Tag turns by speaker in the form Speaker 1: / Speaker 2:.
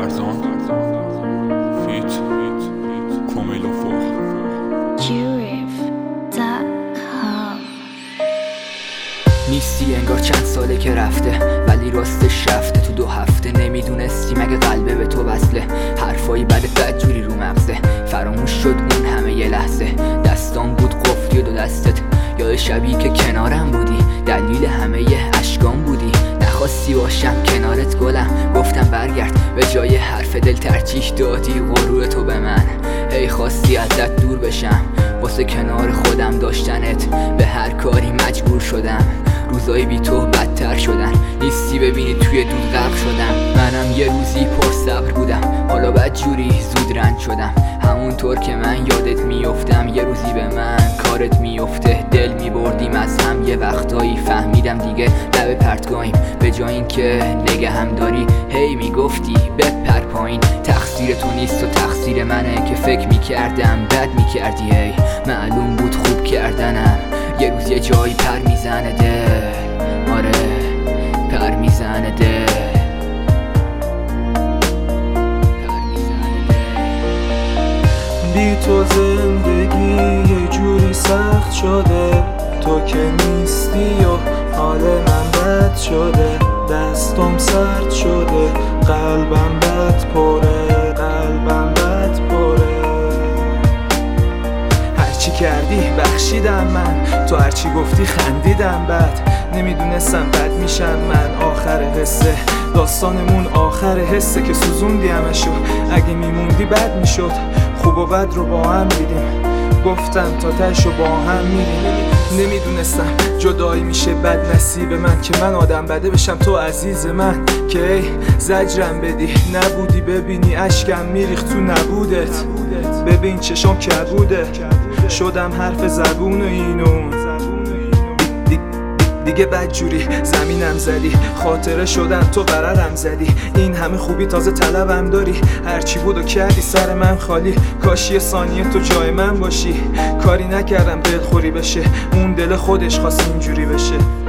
Speaker 1: فرزان فیت نیستی انگار چند ساله که رفته ولی راستش رفته. تو دو هفته نمی‌دونستی مگه قلبه به تو وصله. حرفایی بعد بدجوری رو مغزه. فراموش شد اون همه یه لحظه. دستان بود قفلی دو دستت. یاد شبی که کنارم بودی. دلیل همه یه اشکام بودی. نخواستی باشم کنارت گلم. گفتم برگرد به جای حرف دل ترجیح دادی غرور تو به من. ای خواستی ازت دور بشم. واسه کنار خودم داشتنت به هر کاری مجبور شدم. روزایی بی تو بدتر شدن. نیستی ببینی توی دود غرق شدم. منم یه روزی پر صبر بودم. حالا بد جوری زود رنج شدم. همونطور که من یادت میفتم یه روزی به من کارت میفته. دل میبردیم از هم یه وقتایی فهمیدم دیگه. لب پرتگاهیم. جای اینکه نگه هم داری. هی می‌گفتی بپر پایین. تقصیر تو نیست و تقصیر منه که فکر می‌کردم بد می‌کردی. هی معلوم بود خوب کردنم. یه روز یه جایی پر می‌زنه دل. آره پر می‌زنه دل.
Speaker 2: بی تو زندگی یه جوری سخت شده. تو که نیستی و حال من شده دستم سرد شده قلبم بد پره قلبم بد پره. هرچی کردی بخشیدم من تو هرچی گفتی خندیدم بد. نمی‌دونستم بد میشم من آخر قصه. داستانمون آخر حسه که سوزوندی همشو. اگه میموندی بد می‌شد. خوب و بد رو با هم دیدیم. گفتم تا تش با هم میریم نمی‌دونستم. جدایی میشه بد نصیب من که من آدم بده بشم. تو عزیز من که زجرم بدی. نبودی ببینی اشکم میریخ تو نبودت. ببین چشم کبوده. شدم حرف زبون اینو. دیگه بد جوری. زمینم زدی خاطره شدم تو قرارم زدی. این همه خوبی تازه طلبم داری. هرچی بود و کردی سر من خالی. کاشی ثانیه تو جای من باشی. کاری نکردم دلخوری بشه. اون دل خودش خواست اینجوری بشه.